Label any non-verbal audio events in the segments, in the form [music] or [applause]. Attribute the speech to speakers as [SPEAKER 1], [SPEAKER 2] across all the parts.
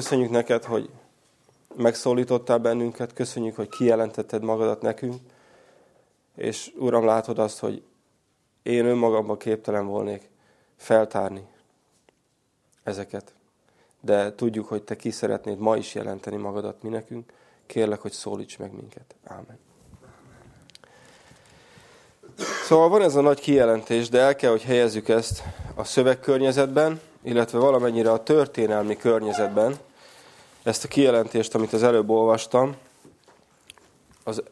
[SPEAKER 1] Köszönjük neked, hogy megszólítottál bennünket, köszönjük, hogy kijelentetted magadat nekünk, és Uram, látod azt, hogy én önmagamban képtelen volnék feltárni ezeket. De tudjuk, hogy te ki szeretnéd ma is jelenteni magadat mi nekünk. Kérlek, hogy szólíts meg minket. Ámen. Szóval van ez a nagy kijelentés, de el kell, hogy helyezzük ezt a szövegkörnyezetben, illetve valamennyire a történelmi környezetben, ezt a kijelentést, amit az előbb olvastam, az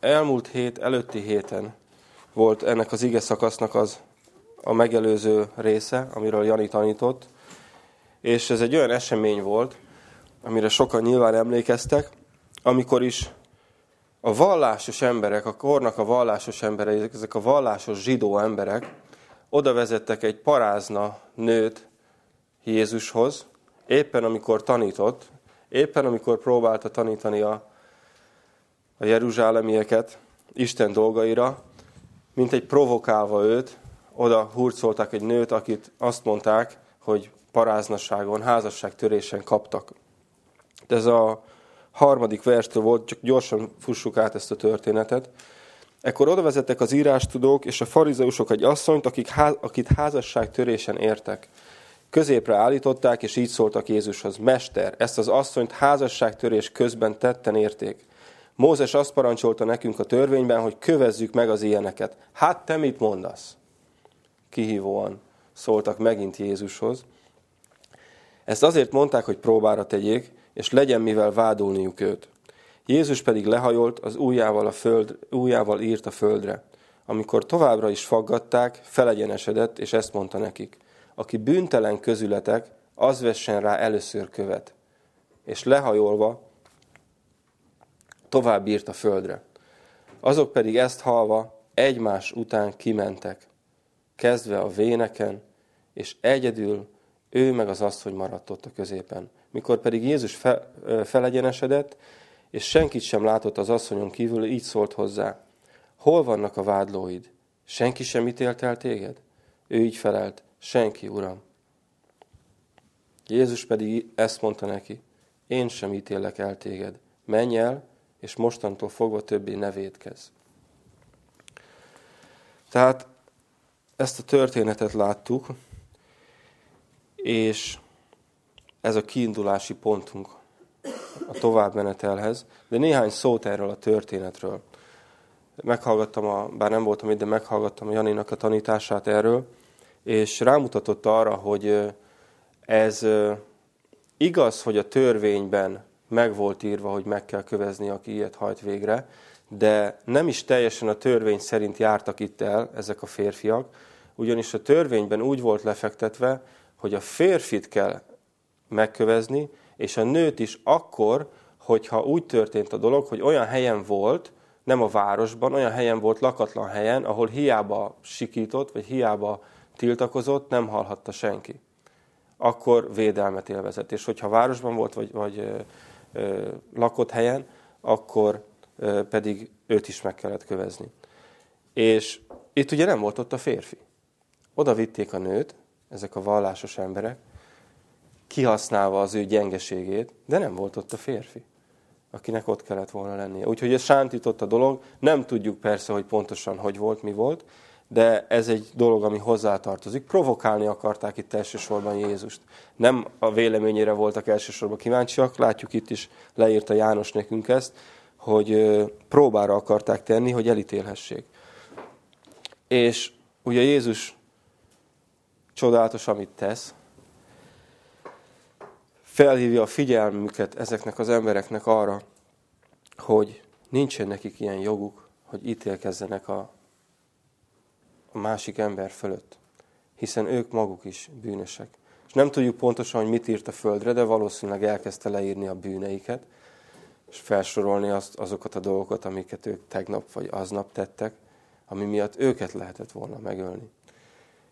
[SPEAKER 1] elmúlt hét, előtti héten volt ennek az ige szakasznak az a megelőző része, amiről Jani tanított, és ez egy olyan esemény volt, amire sokan nyilván emlékeztek, amikor is a vallásos emberek, a kornak a vallásos emberek, ezek a vallásos zsidó emberek oda vezettek egy parázna nőt Jézushoz, éppen amikor tanított, éppen amikor próbálta tanítani a, a jeruzsálemieket Isten dolgaira, mint egy provokálva őt, oda hurcoltak egy nőt, akit azt mondták, hogy paráznasságon, házasságtörésen kaptak. De ez a harmadik verstől volt, csak gyorsan fussuk át ezt a történetet. Ekkor oda vezettek az írástudók és a farizeusok egy asszonyt, akik, akit házasságtörésen értek. Középre állították, és így szóltak Jézushoz. Mester, ezt az asszonyt házasságtörés közben tetten érték. Mózes azt parancsolta nekünk a törvényben, hogy kövezzük meg az ilyeneket. Hát te mit mondasz? Kihívóan szóltak megint Jézushoz. Ezt azért mondták, hogy próbára tegyék, és legyen mivel vádolniuk őt. Jézus pedig lehajolt, az ujjával, a föld, ujjával írt a földre. Amikor továbbra is faggatták, felegyenesedett, és ezt mondta nekik – aki bűntelen közületek, az vessen rá először követ. És lehajolva tovább írt a földre. Azok pedig ezt halva egymás után kimentek, kezdve a véneken, és egyedül ő meg az asszony maradt ott a középen. Mikor pedig Jézus fe, felegyenesedett, és senkit sem látott az asszonyon kívül, így szólt hozzá. Hol vannak a vádlóid? Senki sem ítélt el téged? Ő így felelt. Senki, Uram. Jézus pedig ezt mondta neki, én sem ítélek el téged. Menj el, és mostantól fogva többé ne védkezz. Tehát ezt a történetet láttuk, és ez a kiindulási pontunk a továbbmenetelhez, de néhány szót erről a történetről. Meghallgattam, a, bár nem voltam itt, de meghallgattam a Janinak a tanítását erről, és rámutatott arra, hogy ez igaz, hogy a törvényben meg volt írva, hogy meg kell kövezni, aki ilyet hajt végre, de nem is teljesen a törvény szerint jártak itt el ezek a férfiak, ugyanis a törvényben úgy volt lefektetve, hogy a férfit kell megkövezni, és a nőt is akkor, hogyha úgy történt a dolog, hogy olyan helyen volt, nem a városban, olyan helyen volt lakatlan helyen, ahol hiába sikított, vagy hiába tiltakozott, nem hallhatta senki. Akkor védelmet élvezett. És hogyha városban volt, vagy, vagy ö, ö, lakott helyen, akkor ö, pedig őt is meg kellett kövezni. És itt ugye nem volt ott a férfi. Oda vitték a nőt, ezek a vallásos emberek, kihasználva az ő gyengeségét, de nem volt ott a férfi, akinek ott kellett volna lennie. Úgyhogy ez sántított a dolog, nem tudjuk persze, hogy pontosan hogy volt, mi volt, de ez egy dolog, ami hozzátartozik. Provokálni akarták itt elsősorban Jézust. Nem a véleményére voltak elsősorban kíváncsiak, látjuk itt is leírta János nekünk ezt, hogy próbára akarták tenni, hogy elítélhessék. És ugye Jézus csodálatos, amit tesz, felhívja a figyelmüket ezeknek az embereknek arra, hogy nincsen nekik ilyen joguk, hogy ítélkezzenek a a másik ember fölött, hiszen ők maguk is bűnösek. És nem tudjuk pontosan, hogy mit írt a földre, de valószínűleg elkezdte leírni a bűneiket, és felsorolni azt, azokat a dolgokat, amiket ők tegnap vagy aznap tettek, ami miatt őket lehetett volna megölni.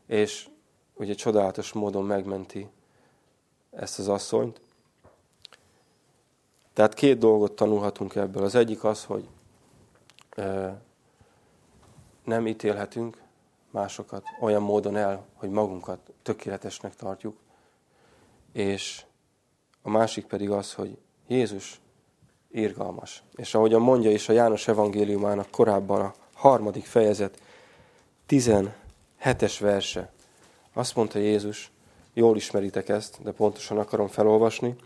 [SPEAKER 1] És ugye csodálatos módon megmenti ezt az asszonyt. Tehát két dolgot tanulhatunk ebből. Az egyik az, hogy nem ítélhetünk, másokat olyan módon el, hogy magunkat tökéletesnek tartjuk, és a másik pedig az, hogy Jézus irgalmas. És ahogyan mondja is a János evangéliumának korábban a harmadik fejezet 17-es verse, azt mondta Jézus, jól ismeritek ezt, de pontosan akarom felolvasni,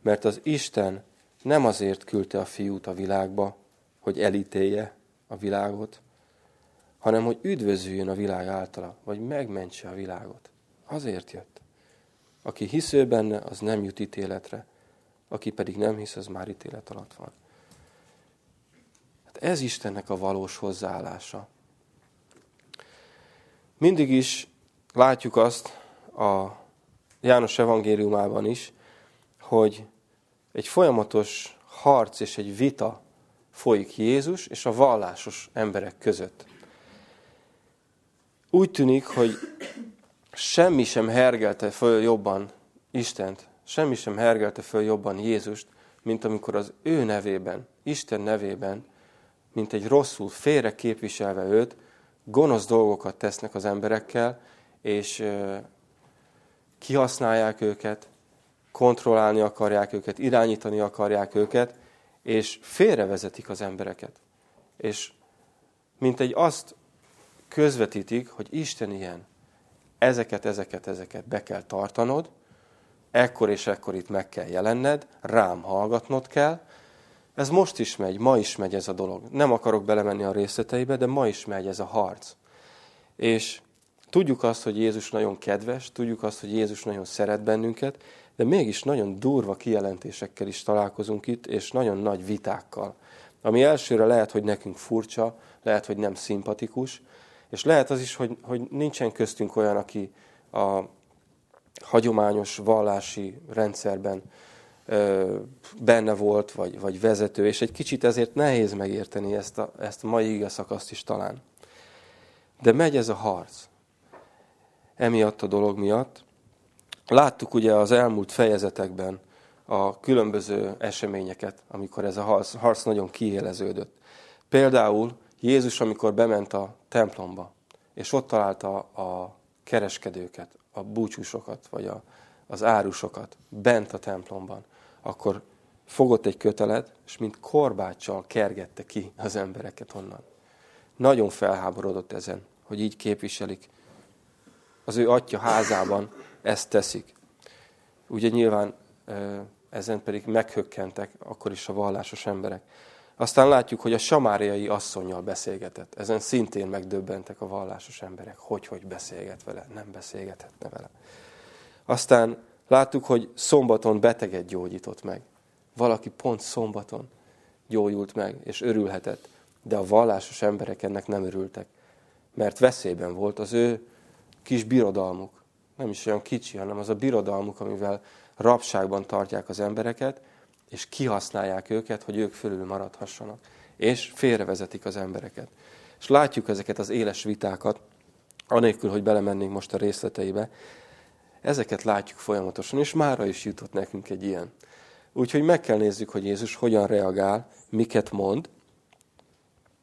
[SPEAKER 1] mert az Isten nem azért küldte a fiút a világba, hogy elítélje a világot, hanem hogy üdvözüljön a világ általa, vagy megmentse a világot. Azért jött. Aki hisző benne, az nem jut ítéletre, aki pedig nem hisz, az már ítélet alatt van. Hát ez Istennek a valós hozzáállása. Mindig is látjuk azt a János evangéliumában is, hogy egy folyamatos harc és egy vita folyik Jézus és a vallásos emberek között. Úgy tűnik, hogy semmi sem hergelte föl jobban Istent, semmi sem hergelte föl jobban Jézust, mint amikor az ő nevében, Isten nevében, mint egy rosszul félre képviselve őt, gonosz dolgokat tesznek az emberekkel, és kihasználják őket, kontrollálni akarják őket, irányítani akarják őket, és félrevezetik az embereket. És mint egy azt közvetítik, hogy Isten ilyen, ezeket, ezeket, ezeket be kell tartanod, ekkor és ekkor itt meg kell jelenned, rám hallgatnod kell. Ez most is megy, ma is megy ez a dolog. Nem akarok belemenni a részleteibe, de ma is megy ez a harc. És tudjuk azt, hogy Jézus nagyon kedves, tudjuk azt, hogy Jézus nagyon szeret bennünket, de mégis nagyon durva kijelentésekkel is találkozunk itt, és nagyon nagy vitákkal. Ami elsőre lehet, hogy nekünk furcsa, lehet, hogy nem szimpatikus, és lehet az is, hogy, hogy nincsen köztünk olyan, aki a hagyományos vallási rendszerben ö, benne volt, vagy, vagy vezető, és egy kicsit ezért nehéz megérteni ezt a, ezt a mai igazszakaszt is talán. De megy ez a harc. Emiatt a dolog miatt. Láttuk ugye az elmúlt fejezetekben a különböző eseményeket, amikor ez a harc, harc nagyon kiéleződött. Például Jézus, amikor bement a templomba, és ott találta a kereskedőket, a búcsúsokat, vagy a, az árusokat bent a templomban, akkor fogott egy kötelet, és mint korbáccsal kergette ki az embereket onnan. Nagyon felháborodott ezen, hogy így képviselik. Az ő atya házában ezt teszik. Ugye nyilván ezen pedig meghökkentek akkor is a vallásos emberek. Aztán látjuk, hogy a samáriai asszonyjal beszélgetett. Ezen szintén megdöbbentek a vallásos emberek. Hogy, hogy beszélget vele? Nem beszélgethetne vele. Aztán láttuk, hogy szombaton beteget gyógyított meg. Valaki pont szombaton gyógyult meg, és örülhetett. De a vallásos emberek ennek nem örültek. Mert veszélyben volt az ő kis birodalmuk. Nem is olyan kicsi, hanem az a birodalmuk, amivel rabságban tartják az embereket, és kihasználják őket, hogy ők fölül maradhassanak. És félrevezetik az embereket. És látjuk ezeket az éles vitákat, anélkül, hogy belemennénk most a részleteibe, ezeket látjuk folyamatosan, és mára is jutott nekünk egy ilyen. Úgyhogy meg kell nézzük, hogy Jézus hogyan reagál, miket mond,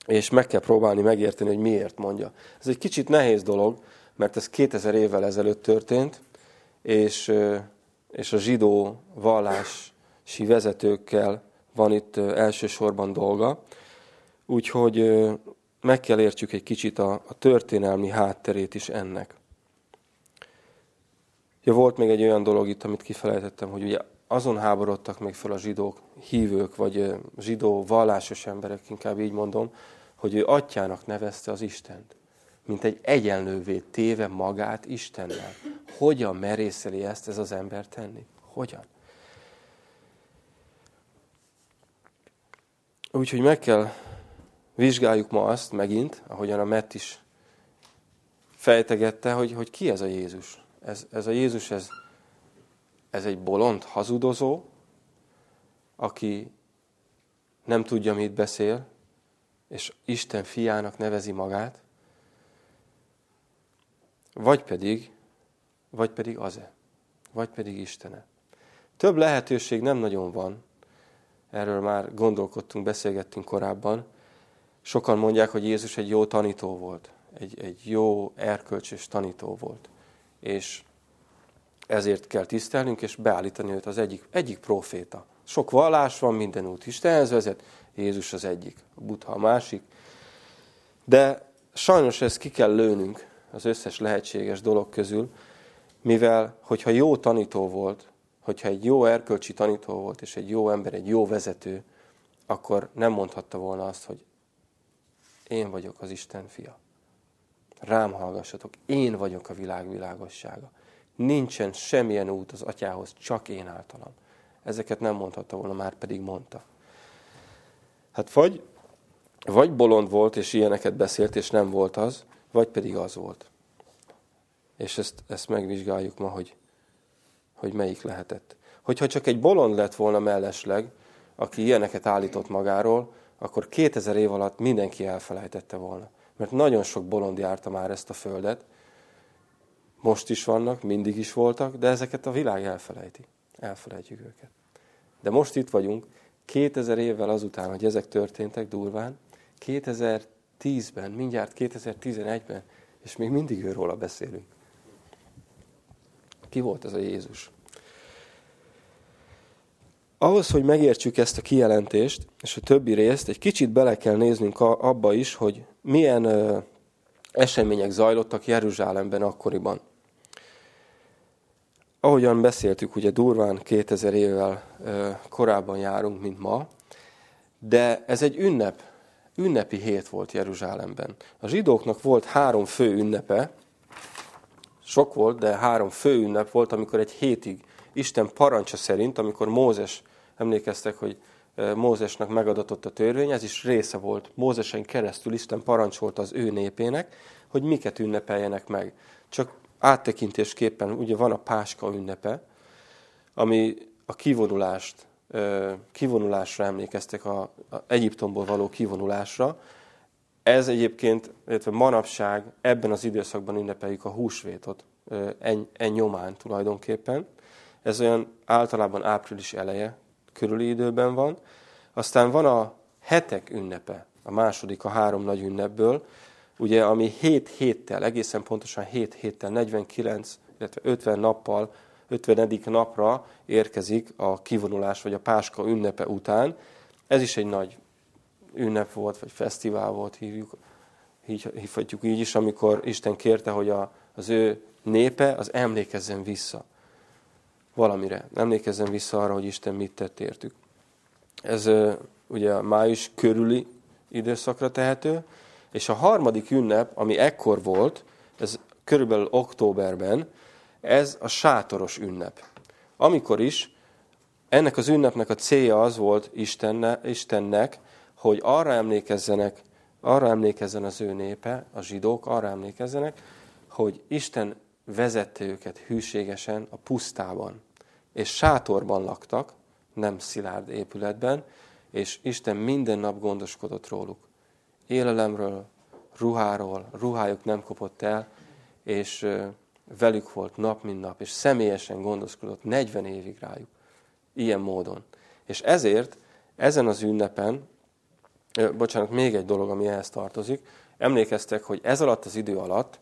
[SPEAKER 1] és meg kell próbálni megérteni, hogy miért mondja. Ez egy kicsit nehéz dolog, mert ez 2000 évvel ezelőtt történt, és, és a zsidó vallás si vezetőkkel van itt elsősorban dolga. Úgyhogy meg kell értsük egy kicsit a, a történelmi hátterét is ennek. Ja, volt még egy olyan dolog itt, amit kifelejtettem, hogy ugye azon háborodtak még fel a zsidók, hívők, vagy zsidó vallásos emberek, inkább így mondom, hogy ő atyának nevezte az Istent, mint egy egyenlővé téve magát Istennel. Hogyan merészeli ezt ez az ember tenni? Hogyan? Úgyhogy meg kell vizsgáljuk ma azt megint, ahogyan a Mett is fejtegette, hogy, hogy ki ez a Jézus. Ez, ez a Jézus, ez, ez egy bolond hazudozó, aki nem tudja, mit beszél, és Isten fiának nevezi magát, vagy pedig, vagy pedig az-e, vagy pedig Istene. Több lehetőség nem nagyon van, Erről már gondolkodtunk, beszélgettünk korábban. Sokan mondják, hogy Jézus egy jó tanító volt, egy, egy jó erkölcsös tanító volt. És ezért kell tisztelnünk, és beállítani őt az egyik, egyik proféta. Sok vallás van, minden út Istenhez vezet, Jézus az egyik, a Buddha a másik. De sajnos ezt ki kell lőnünk az összes lehetséges dolog közül, mivel, hogyha jó tanító volt, hogyha egy jó erkölcsi tanító volt, és egy jó ember, egy jó vezető, akkor nem mondhatta volna azt, hogy én vagyok az Isten fia. Rám hallgassatok, én vagyok a világ világossága. Nincsen semmilyen út az atyához, csak én általam. Ezeket nem mondhatta volna, már pedig mondta. Hát vagy, vagy bolond volt, és ilyeneket beszélt, és nem volt az, vagy pedig az volt. És ezt, ezt megvizsgáljuk ma, hogy, hogy melyik lehetett. Hogyha csak egy bolond lett volna mellesleg, aki ilyeneket állított magáról, akkor 2000 év alatt mindenki elfelejtette volna. Mert nagyon sok bolond járta már ezt a földet, most is vannak, mindig is voltak, de ezeket a világ elfelejti. Elfelejtjük őket. De most itt vagyunk, 2000 évvel azután, hogy ezek történtek durván, 2010-ben, mindjárt 2011-ben, és még mindig őróla beszélünk. Ki volt ez a Jézus? Ahhoz, hogy megértsük ezt a kijelentést, és a többi részt, egy kicsit bele kell néznünk abba is, hogy milyen események zajlottak Jeruzsálemben akkoriban. Ahogyan beszéltük, ugye durván 2000 évvel korábban járunk, mint ma, de ez egy ünnep, ünnepi hét volt Jeruzsálemben. A zsidóknak volt három fő ünnepe, sok volt, de három fő ünnep volt, amikor egy hétig Isten parancsa szerint, amikor Mózes, emlékeztek, hogy Mózesnek megadatott a törvény, ez is része volt. Mózesen keresztül Isten parancsolta az ő népének, hogy miket ünnepeljenek meg. Csak áttekintésképpen ugye van a Páska ünnepe, ami a kivonulást, kivonulásra emlékeztek, a, a Egyiptomból való kivonulásra. Ez egyébként, illetve manapság ebben az időszakban ünnepeljük a húsvétot, en, en nyomán tulajdonképpen. Ez olyan általában április eleje körüli időben van. Aztán van a hetek ünnepe, a második a három nagy ünnepből, ugye, ami 7 héttel, egészen pontosan 7 héttel, 49, illetve 50 nappal, 50. napra érkezik a kivonulás, vagy a Páska ünnepe után. Ez is egy nagy ünnep volt, vagy fesztivál volt, hívjuk, hívhatjuk így is, amikor Isten kérte, hogy a, az ő népe az emlékezzen vissza valamire. Emlékezzen vissza arra, hogy Isten mit tett értük. Ez ugye a május körüli időszakra tehető, és a harmadik ünnep, ami ekkor volt, ez körülbelül októberben, ez a sátoros ünnep. Amikor is ennek az ünnepnek a célja az volt Istenne, Istennek, hogy arra emlékezzenek, arra emlékezzen az ő népe, a zsidók arra emlékezzenek, hogy Isten vezette őket hűségesen a pusztában. És sátorban laktak, nem szilárd épületben, és Isten minden nap gondoskodott róluk élelemről, ruháról, ruhájuk nem kopott el, és velük volt nap, mint nap, és személyesen gondoskodott 40 évig rájuk. Ilyen módon. És ezért ezen az ünnepen, bocsánat, még egy dolog, ami ehhez tartozik, emlékeztek, hogy ez alatt az idő alatt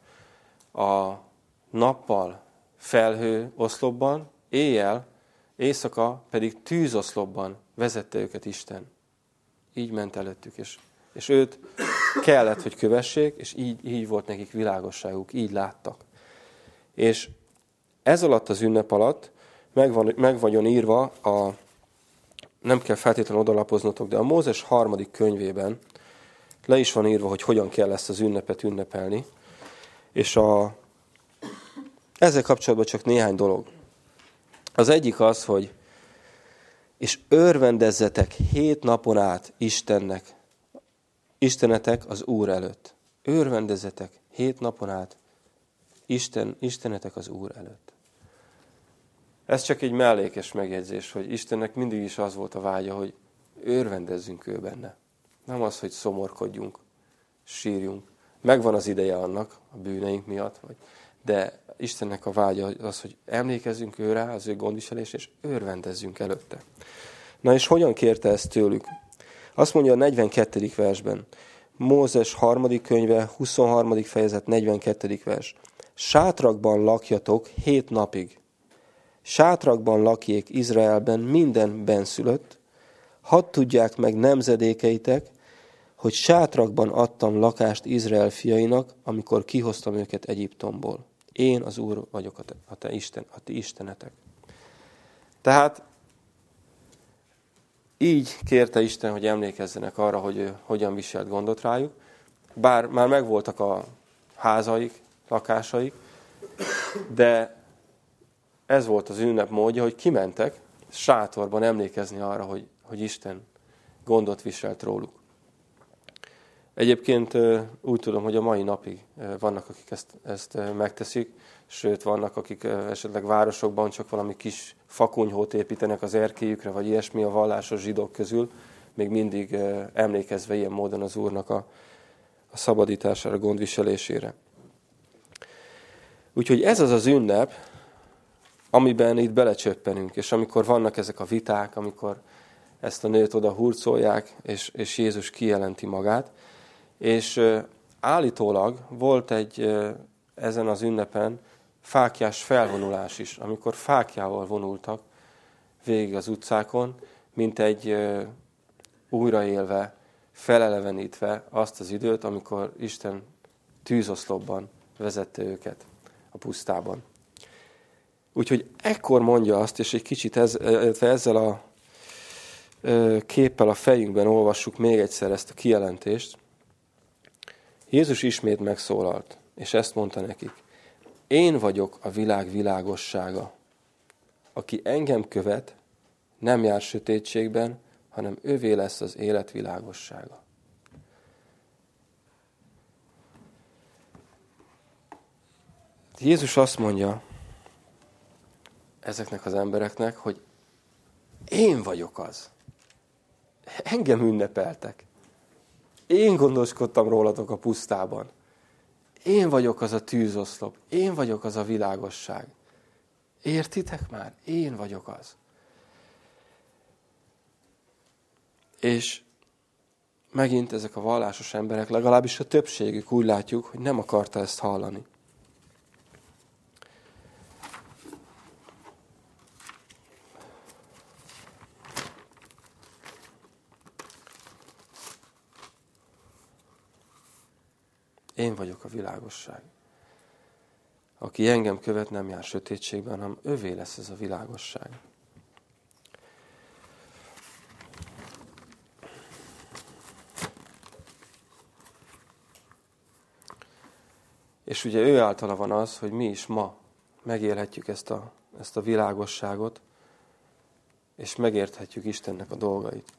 [SPEAKER 1] a nappal felhő oszlopban, éjjel, éjszaka pedig tűzoszlopban vezette őket Isten. Így ment előttük, és és őt kellett, hogy kövessék, és így, így volt nekik világosságuk, így láttak. És ez alatt az ünnep alatt meg, van, meg vagyon írva, a, nem kell feltétlenül odalapoznotok, de a Mózes harmadik könyvében le is van írva, hogy hogyan kell ezt az ünnepet ünnepelni. És a, ezzel kapcsolatban csak néhány dolog. Az egyik az, hogy és örvendezzetek hét napon át Istennek Istenetek az Úr előtt. Őrvendezetek hét napon át. Isten, Istenetek az Úr előtt. Ez csak egy mellékes megjegyzés, hogy Istennek mindig is az volt a vágya, hogy őrvendezzünk ő benne. Nem az, hogy szomorkodjunk, sírjunk. Megvan az ideje annak a bűneink miatt, vagy, de Istennek a vágya az, hogy emlékezzünk ő rá, az ő gondviselés, és őrvendezzünk előtte. Na és hogyan kérte ezt tőlük? Azt mondja a 42. versben, Mózes harmadik könyve, 23. fejezet, 42. vers. Sátrakban lakjatok hét napig. Sátrakban lakjék Izraelben minden benszülött, hadd tudják meg nemzedékeitek, hogy sátrakban adtam lakást Izrael fiainak, amikor kihoztam őket Egyiptomból. Én az Úr vagyok a te, a te, Isten, a te Istenetek. Tehát így kérte Isten, hogy emlékezzenek arra, hogy ő hogyan viselt gondot rájuk. Bár már megvoltak a házaik, lakásaik, de ez volt az ünnep módja, hogy kimentek sátorban emlékezni arra, hogy, hogy Isten gondot viselt róluk. Egyébként úgy tudom, hogy a mai napig vannak, akik ezt, ezt megteszik, sőt vannak, akik esetleg városokban csak valami kis fakunyhót építenek az erkéjükre, vagy ilyesmi a vallásos zsidók közül, még mindig emlékezve ilyen módon az Úrnak a, a szabadítására, gondviselésére. Úgyhogy ez az az ünnep, amiben itt belecsöppenünk, és amikor vannak ezek a viták, amikor ezt a nőt oda hurcolják, és, és Jézus kijelenti magát, és állítólag volt egy ezen az ünnepen fákjás felvonulás is, amikor fákjával vonultak végig az utcákon, mint egy újraélve, felelevenítve azt az időt, amikor Isten tűzoszlopban vezette őket a pusztában. Úgyhogy ekkor mondja azt, és egy kicsit ez, ezzel a képpel a fejünkben olvassuk még egyszer ezt a kijelentést, Jézus ismét megszólalt, és ezt mondta nekik. Én vagyok a világ világossága. Aki engem követ, nem jár sötétségben, hanem ővé lesz az élet világossága. Jézus azt mondja ezeknek az embereknek, hogy én vagyok az. Engem ünnepeltek. Én gondoskodtam rólatok a pusztában. Én vagyok az a tűzoszlop. Én vagyok az a világosság. Értitek már? Én vagyok az. És megint ezek a vallásos emberek, legalábbis a többségük úgy látjuk, hogy nem akarta ezt hallani. Én vagyok a világosság. Aki engem követ, nem jár sötétségben, hanem övé lesz ez a világosság. És ugye ő általa van az, hogy mi is ma megélhetjük ezt a, ezt a világosságot, és megérthetjük Istennek a dolgait.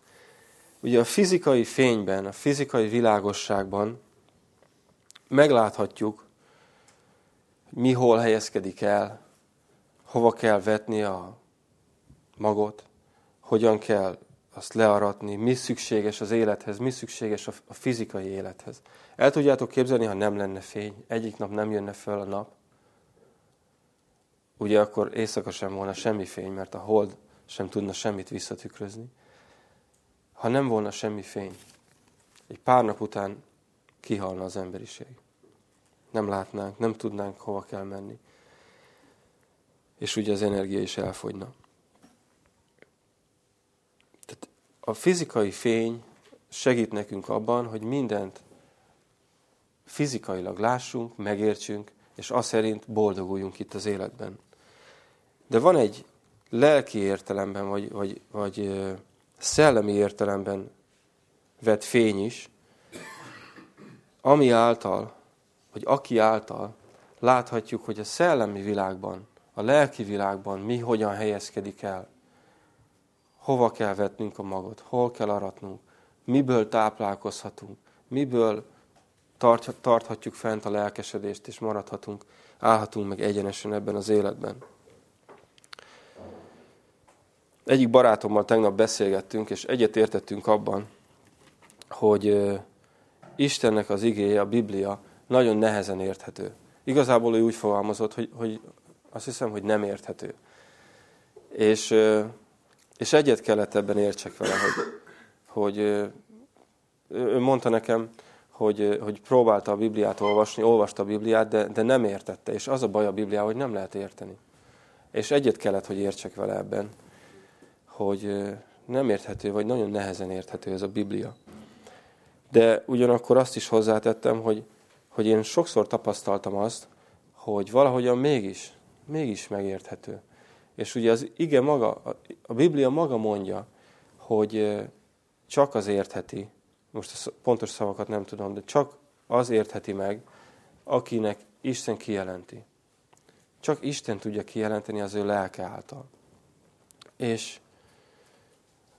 [SPEAKER 1] Ugye a fizikai fényben, a fizikai világosságban megláthatjuk, mi hol helyezkedik el, hova kell vetni a magot, hogyan kell azt learatni, mi szükséges az élethez, mi szükséges a fizikai élethez. El tudjátok képzelni, ha nem lenne fény, egyik nap nem jönne föl a nap, ugye akkor éjszaka sem volna semmi fény, mert a hold sem tudna semmit visszatükrözni. Ha nem volna semmi fény, egy pár nap után kihalna az emberiség. Nem látnánk, nem tudnánk, hova kell menni. És ugye az energia is elfogyna. Tehát a fizikai fény segít nekünk abban, hogy mindent fizikailag lássunk, megértsünk, és azt szerint boldoguljunk itt az életben. De van egy lelki értelemben, vagy, vagy, vagy szellemi értelemben vett fény is, ami által, vagy aki által láthatjuk, hogy a szellemi világban, a lelki világban mi hogyan helyezkedik el. Hova kell vetnünk a magot, hol kell aratnunk, miből táplálkozhatunk, miből tarthatjuk fent a lelkesedést, és maradhatunk, állhatunk meg egyenesen ebben az életben. Egyik barátommal tegnap beszélgettünk, és egyet értettünk abban, hogy Istennek az igéje, a Biblia nagyon nehezen érthető. Igazából ő úgy fogalmazott, hogy, hogy azt hiszem, hogy nem érthető. És, és egyet kellett ebben értsek vele, hogy, hogy ő mondta nekem, hogy, hogy próbálta a Bibliát olvasni, olvasta a Bibliát, de, de nem értette. És az a baj a Bibliával, hogy nem lehet érteni. És egyet kellett, hogy értsek vele ebben, hogy nem érthető, vagy nagyon nehezen érthető ez a Biblia. De ugyanakkor azt is hozzátettem, hogy, hogy én sokszor tapasztaltam azt, hogy valahogyan mégis, mégis megérthető. És ugye az ige maga, a Biblia maga mondja, hogy csak az értheti, most a pontos szavakat nem tudom, de csak az értheti meg, akinek Isten kijelenti. Csak Isten tudja kijelenteni az ő lelke által. És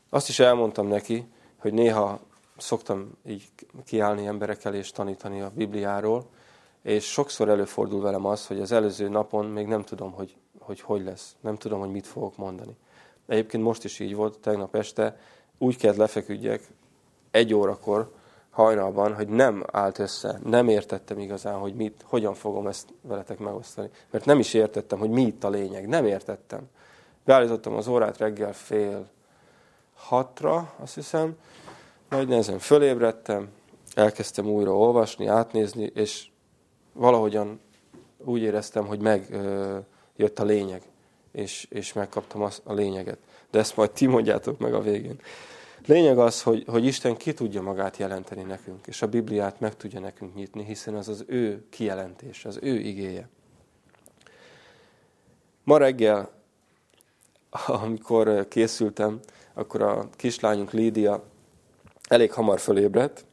[SPEAKER 1] azt is elmondtam neki, hogy néha szoktam így kiállni emberekkel és tanítani a Bibliáról, és sokszor előfordul velem az, hogy az előző napon még nem tudom, hogy hogy, hogy lesz. Nem tudom, hogy mit fogok mondani. Egyébként most is így volt, tegnap este úgy kellett lefeküdjek egy órakor, hajnalban, hogy nem állt össze, nem értettem igazán, hogy mit, hogyan fogom ezt veletek megosztani. Mert nem is értettem, hogy mi itt a lényeg. Nem értettem. Beállítottam az órát reggel fél hatra, azt hiszem, majd nehezen fölébredtem, elkezdtem újra olvasni, átnézni, és valahogyan úgy éreztem, hogy megjött a lényeg, és, és megkaptam az, a lényeget. De ezt majd ti mondjátok meg a végén. Lényeg az, hogy, hogy Isten ki tudja magát jelenteni nekünk, és a Bibliát meg tudja nekünk nyitni, hiszen az az ő kijelentés, az ő igéje. Ma reggel, amikor készültem, akkor a kislányunk Lídia elég hamar fölébredt,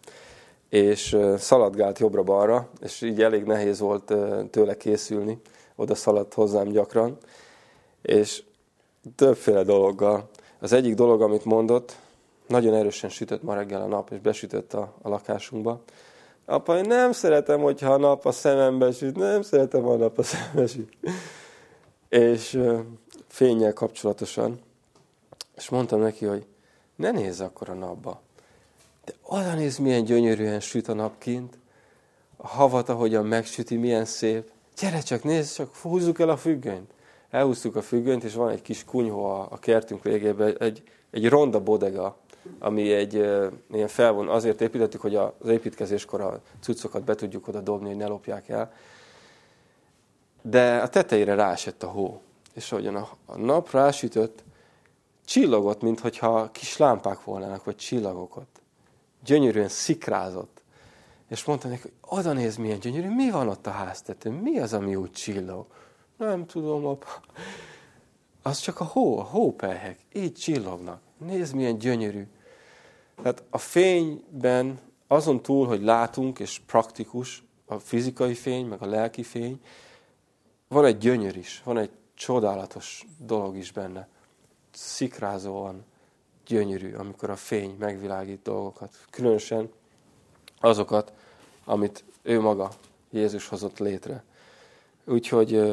[SPEAKER 1] és szaladgált jobbra-balra, és így elég nehéz volt tőle készülni, oda szaladt hozzám gyakran, és többféle dologgal. Az egyik dolog, amit mondott, nagyon erősen sütött ma reggel a nap, és besütött a, a lakásunkba. Apa, én nem szeretem, hogyha a nap a szemembe süt, nem szeretem, a nap a szemembe süt. És fényel kapcsolatosan. És mondtam neki, hogy ne nézz akkor a napba. De oda néz, milyen gyönyörűen süt a nap kint. A havat, ahogyan megsüti, milyen szép. Gyere csak, nézd, csak húzzuk el a függönyt. Elhúztuk a függönyt, és van egy kis kunyhó a, a kertünk végében, egy, egy ronda bodega, ami egy ilyen felvon, azért építettük, hogy az építkezéskor a cuccokat be tudjuk oda dobni, hogy ne lopják el. De a tetejére rásett a hó. És ahogyan a, a nap rásütött, csillogott, mintha kis lámpák volnának, vagy csillagokat. Gyönyörűen szikrázott. És mondta neki, hogy oda néz, milyen gyönyörű, mi van ott a háztetőn? Mi az, ami úgy csillog? Nem tudom, apa. Az csak a hó, a hópelyhek. Így csillognak. Nézd, milyen gyönyörű. Tehát a fényben azon túl, hogy látunk és praktikus, a fizikai fény, meg a lelki fény, van egy gyönyör is, van egy csodálatos dolog is benne. Szikrázóan gyönyörű, amikor a fény megvilágít dolgokat. Különösen azokat, amit ő maga, Jézus hozott létre. Úgyhogy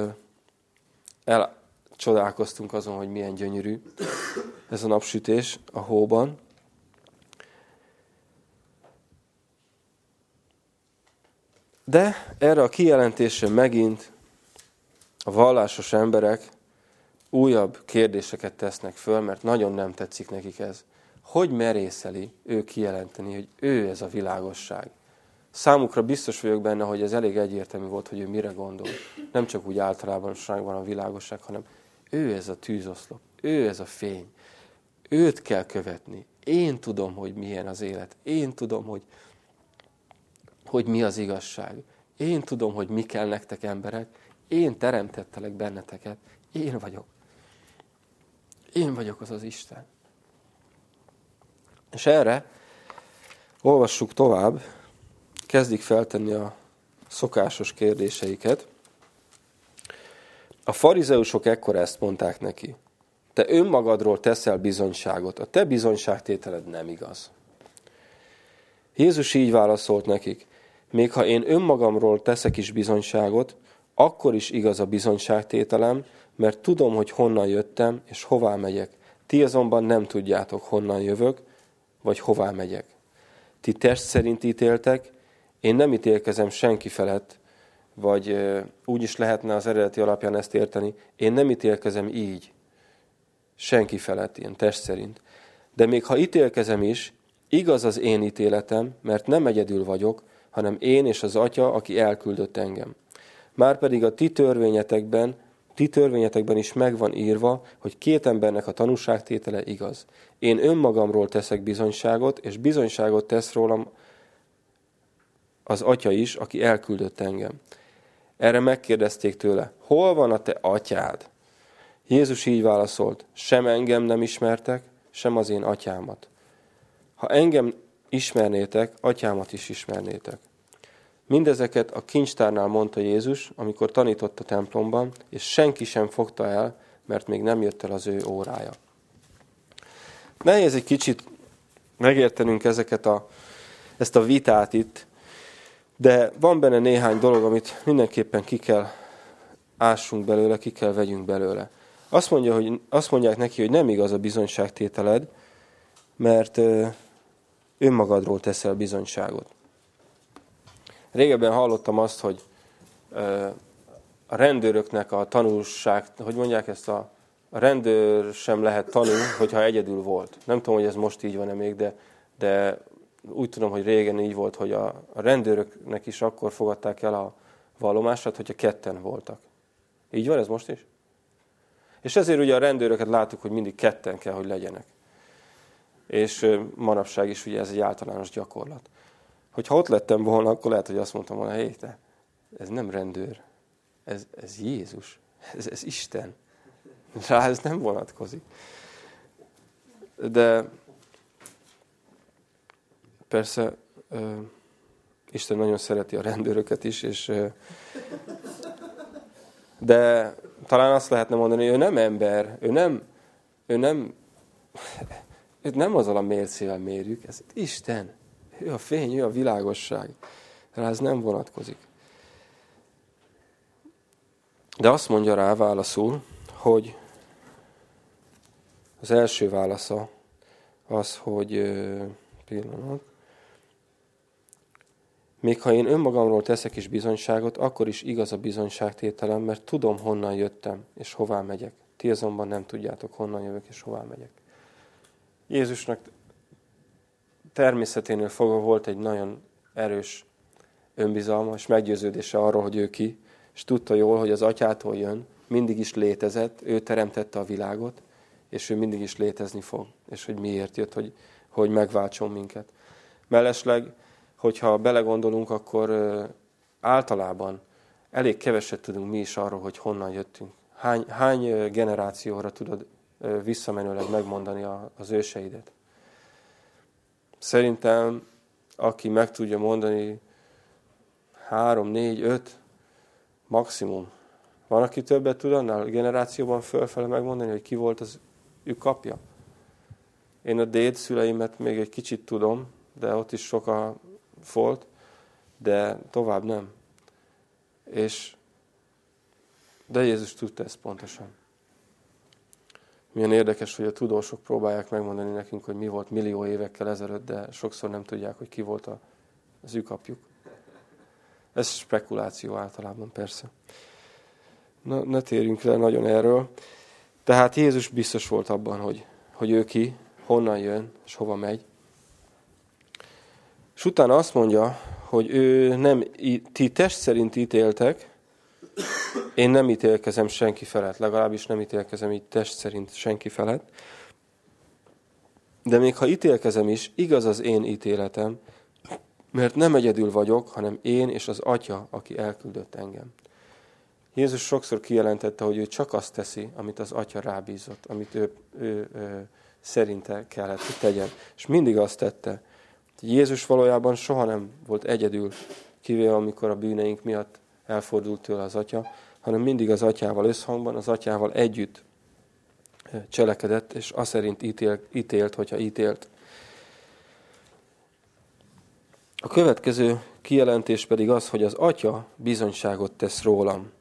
[SPEAKER 1] elcsodálkoztunk azon, hogy milyen gyönyörű ez a napsütés a hóban. De erre a kijelentésre megint a vallásos emberek újabb kérdéseket tesznek föl, mert nagyon nem tetszik nekik ez. Hogy merészeli ő kijelenteni, hogy ő ez a világosság? Számukra biztos vagyok benne, hogy ez elég egyértelmű volt, hogy ő mire gondol. Nem csak úgy általában van a világosság, hanem ő ez a tűzoszlop, ő ez a fény. Őt kell követni. Én tudom, hogy milyen az élet. Én tudom, hogy hogy mi az igazság. Én tudom, hogy mi kell nektek emberek. Én teremtettelek benneteket. Én vagyok. Én vagyok az az Isten. És erre olvassuk tovább, kezdik feltenni a szokásos kérdéseiket. A farizeusok ekkor ezt mondták neki. Te önmagadról teszel bizonyságot, a te bizonyságtételed nem igaz. Jézus így válaszolt nekik. Még ha én önmagamról teszek is bizonyságot, akkor is igaz a bizonyságtételem, mert tudom, hogy honnan jöttem, és hová megyek. Ti azonban nem tudjátok, honnan jövök, vagy hová megyek. Ti test szerint ítéltek, én nem ítélkezem senki felett, vagy úgy is lehetne az eredeti alapján ezt érteni, én nem ítélkezem így, senki felett, ilyen test szerint. De még ha ítélkezem is, igaz az én ítéletem, mert nem egyedül vagyok, hanem én és az Atya, aki elküldött engem. Márpedig a ti törvényetekben ti törvényetekben is megvan írva, hogy két embernek a tanúságtétele igaz. Én önmagamról teszek bizonyságot, és bizonyságot tesz rólam az atya is, aki elküldött engem. Erre megkérdezték tőle, hol van a te atyád? Jézus így válaszolt, sem engem nem ismertek, sem az én atyámat. Ha engem ismernétek, atyámat is ismernétek. Mindezeket a kincstárnál mondta Jézus, amikor tanított a templomban, és senki sem fogta el, mert még nem jött el az ő órája. Nehéz egy kicsit megértenünk ezeket a, ezt a vitát itt, de van benne néhány dolog, amit mindenképpen ki kell ássunk belőle, ki kell vegyünk belőle. Azt, mondja, hogy, azt mondják neki, hogy nem igaz a bizonyságtételed, mert önmagadról teszel bizonyságot. Régebben hallottam azt, hogy a rendőröknek a tanulság, hogy mondják ezt, a, a rendőr sem lehet tanul, hogyha egyedül volt. Nem tudom, hogy ez most így van-e még, de, de úgy tudom, hogy régen így volt, hogy a, a rendőröknek is akkor fogadták el a vallomását, hogyha ketten voltak. Így van ez most is? És ezért ugye a rendőröket láttuk, hogy mindig ketten kell, hogy legyenek. És manapság is ugye ez egy általános gyakorlat. Hogyha ott lettem volna, akkor lehet, hogy azt mondtam volna, hé, ez nem rendőr, ez, ez Jézus, ez, ez Isten. Rá ez nem vonatkozik. De persze uh, Isten nagyon szereti a rendőröket is, és uh, de talán azt lehetne mondani, hogy ő nem ember, ő nem, ő nem, őt nem azzal a mércével mérjük, ez Isten. Ő a fény, ő a világosság. Rá ez nem vonatkozik. De azt mondja rá válaszul, hogy az első válasza az, hogy pillanat, még ha én önmagamról teszek is bizonyságot, akkor is igaz a bizonyságtételem, mert tudom, honnan jöttem, és hová megyek. Ti azonban nem tudjátok, honnan jövök, és hová megyek. Jézusnak természeténél fogva volt egy nagyon erős önbizalma, és meggyőződése arról, hogy ő ki, és tudta jól, hogy az atyától jön, mindig is létezett, ő teremtette a világot, és ő mindig is létezni fog, és hogy miért jött, hogy, hogy megváltson minket. Mellesleg hogyha belegondolunk, akkor általában elég keveset tudunk mi is arról, hogy honnan jöttünk. Hány, hány generációra tudod visszamenőleg megmondani az őseidet? Szerintem, aki meg tudja mondani három, négy, öt maximum. Van, aki többet tud annál generációban fölfele megmondani, hogy ki volt az ő kapja? Én a déd szüleimet még egy kicsit tudom, de ott is sok a volt, de tovább nem. És de Jézus tudta ezt pontosan. Milyen érdekes, hogy a tudósok próbálják megmondani nekünk, hogy mi volt millió évekkel ezelőtt, de sokszor nem tudják, hogy ki volt az ükapjuk. Ez spekuláció általában, persze. Na, ne térjünk le nagyon erről. Tehát Jézus biztos volt abban, hogy, hogy ő ki, honnan jön, és hova megy. És utána azt mondja, hogy ő nem, ti test szerint ítéltek, én nem ítélkezem senki felett, legalábbis nem ítélkezem így test szerint senki felett. De még ha ítélkezem is, igaz az én ítéletem, mert nem egyedül vagyok, hanem én és az Atya, aki elküldött engem. Jézus sokszor kijelentette, hogy ő csak azt teszi, amit az Atya rábízott, amit ő, ő, ő szerinte kellett, hogy tegyen. És mindig azt tette. Jézus valójában soha nem volt egyedül, kivéve amikor a bűneink miatt elfordult tőle az atya, hanem mindig az atyával összhangban, az atyával együtt cselekedett, és azt szerint ítélt, ítélt, hogyha ítélt. A következő kijelentés pedig az, hogy az atya bizonyságot tesz rólam.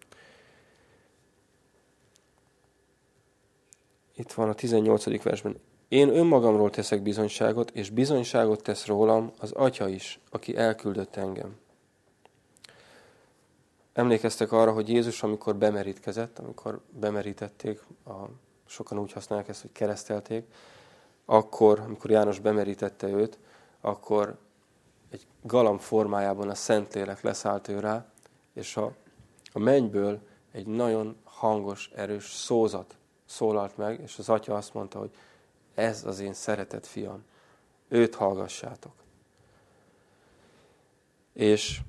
[SPEAKER 1] Itt van a 18. versben. Én önmagamról teszek bizonyságot, és bizonyságot tesz rólam az Atya is, aki elküldött engem. Emlékeztek arra, hogy Jézus, amikor bemerítkezett, amikor bemerítették, a, sokan úgy használják ezt, hogy keresztelték, akkor, amikor János bemerítette őt, akkor egy galamb formájában a Szentlélek leszállt ő rá, és a, a mennyből egy nagyon hangos, erős szózat szólalt meg, és az atya azt mondta, hogy ez az én szeretett fiam, őt hallgassátok. És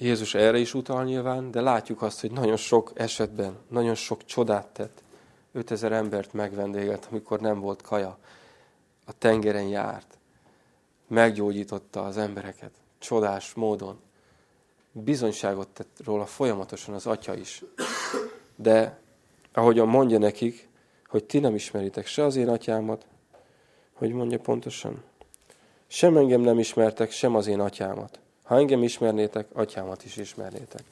[SPEAKER 1] Jézus erre is utal nyilván, de látjuk azt, hogy nagyon sok esetben, nagyon sok csodát tett. 5000 embert megvendégelt, amikor nem volt kaja. A tengeren járt. Meggyógyította az embereket. Csodás módon. Bizonyságot tett róla folyamatosan az atya is. De ahogyan mondja nekik, hogy ti nem ismeritek se az én atyámat, hogy mondja pontosan, sem engem nem ismertek, sem az én atyámat. Ha engem ismernétek, atyámat is ismernétek.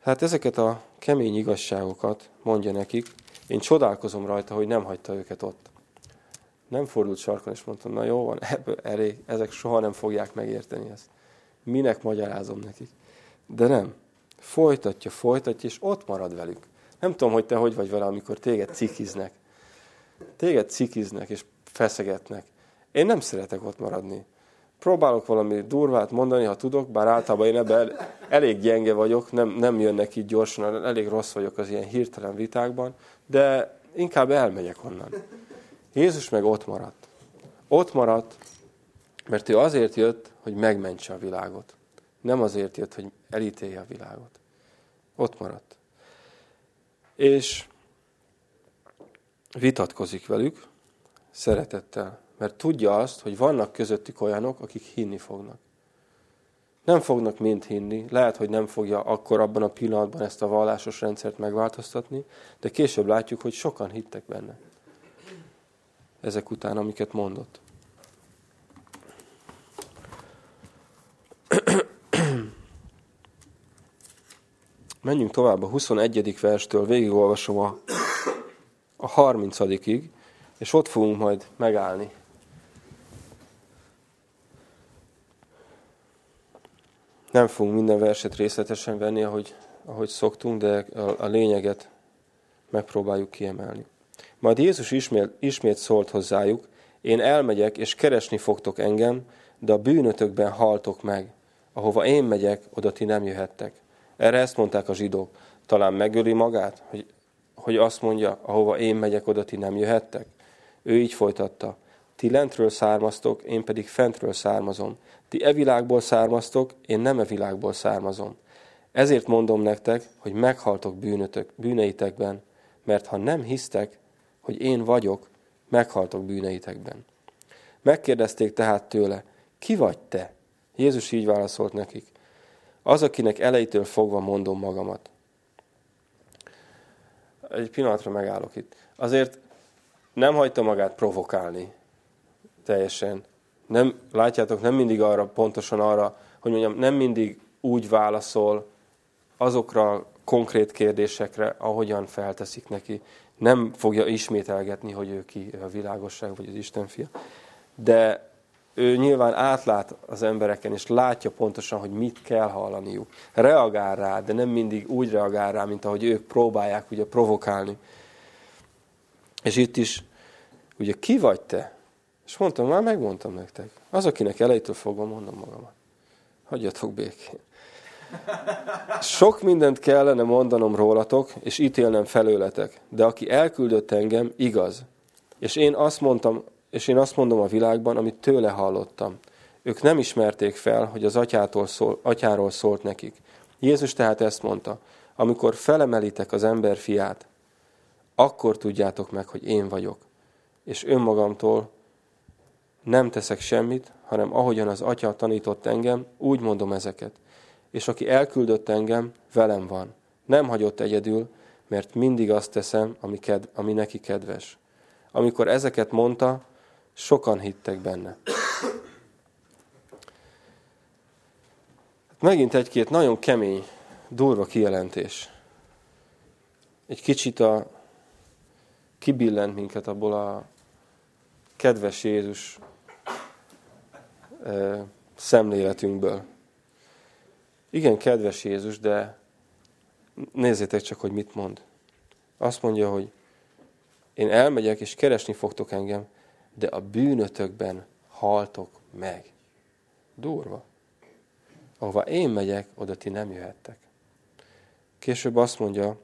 [SPEAKER 1] Hát ezeket a kemény igazságokat mondja nekik, én csodálkozom rajta, hogy nem hagyta őket ott. Nem fordult sarkon, és mondtam, na jó van, ebből elég, ezek soha nem fogják megérteni ezt. Minek magyarázom nekik? De nem. Folytatja, folytatja, és ott marad velük. Nem tudom, hogy te hogy vagy vele, amikor téged cikiznek. Téged cikiznek, és feszegetnek. Én nem szeretek ott maradni próbálok valami durvát mondani, ha tudok, bár általában én ebben elég gyenge vagyok, nem, nem jönnek így gyorsan, elég rossz vagyok az ilyen hirtelen vitákban, de inkább elmegyek onnan. Jézus meg ott maradt. Ott maradt, mert ő azért jött, hogy megmentse a világot. Nem azért jött, hogy elítélje a világot. Ott maradt. És vitatkozik velük, szeretettel mert tudja azt, hogy vannak közöttük olyanok, akik hinni fognak. Nem fognak mind hinni, lehet, hogy nem fogja akkor abban a pillanatban ezt a vallásos rendszert megváltoztatni, de később látjuk, hogy sokan hittek benne. Ezek után, amiket mondott. [clears throat] Menjünk tovább a 21. verstől, végigolvasom a, a 30-ig, és ott fogunk majd megállni. Nem fogunk minden verset részletesen venni, ahogy, ahogy szoktunk, de a, a lényeget megpróbáljuk kiemelni. Majd Jézus ismét, ismét szólt hozzájuk, én elmegyek, és keresni fogtok engem, de a bűnötökben haltok meg. Ahova én megyek, oda ti nem jöhettek. Erre ezt mondták a zsidók. Talán megöli magát, hogy, hogy azt mondja, ahova én megyek, oda ti nem jöhettek? Ő így folytatta. Ti lentről származtok, én pedig fentről származom. Ti e világból származtok, én nem e világból származom. Ezért mondom nektek, hogy meghaltok bűnötök, bűneitekben, mert ha nem hisztek, hogy én vagyok, meghaltok bűneitekben. Megkérdezték tehát tőle, ki vagy te? Jézus így válaszolt nekik, az, akinek elejétől fogva mondom magamat. Egy pillanatra megállok itt. Azért nem hagyta magát provokálni teljesen. Nem, látjátok, nem mindig arra, pontosan arra, hogy mondjam, nem mindig úgy válaszol azokra konkrét kérdésekre, ahogyan felteszik neki. Nem fogja ismételgetni, hogy ő ki a világosság, vagy az Isten fia. De ő nyilván átlát az embereken, és látja pontosan, hogy mit kell hallaniuk. Reagál rá, de nem mindig úgy reagál rá, mint ahogy ők próbálják ugye provokálni. És itt is, ugye ki vagy te? És mondtam, már megmondtam nektek. Az, akinek elejétől fogva mondom magamat. Hagyjatok békén. Sok mindent kellene mondanom rólatok, és ítélnem felőletek. De aki elküldött engem, igaz. És én azt mondtam, és én azt mondom a világban, amit tőle hallottam. Ők nem ismerték fel, hogy az atyától szól, atyáról szólt nekik. Jézus tehát ezt mondta, amikor felemelitek az ember fiát, akkor tudjátok meg, hogy én vagyok. És önmagamtól nem teszek semmit, hanem ahogyan az Atya tanított engem, úgy mondom ezeket. És aki elküldött engem, velem van. Nem hagyott egyedül, mert mindig azt teszem, ami, ked, ami neki kedves. Amikor ezeket mondta, sokan hittek benne. Megint egy-két nagyon kemény, durva kijelentés. Egy kicsit a, kibillent minket abból a kedves Jézus szemléletünkből. Igen, kedves Jézus, de nézzétek csak, hogy mit mond. Azt mondja, hogy én elmegyek, és keresni fogtok engem, de a bűnötökben haltok meg. Durva. Ahova én megyek, oda ti nem jöhettek. Később azt mondja,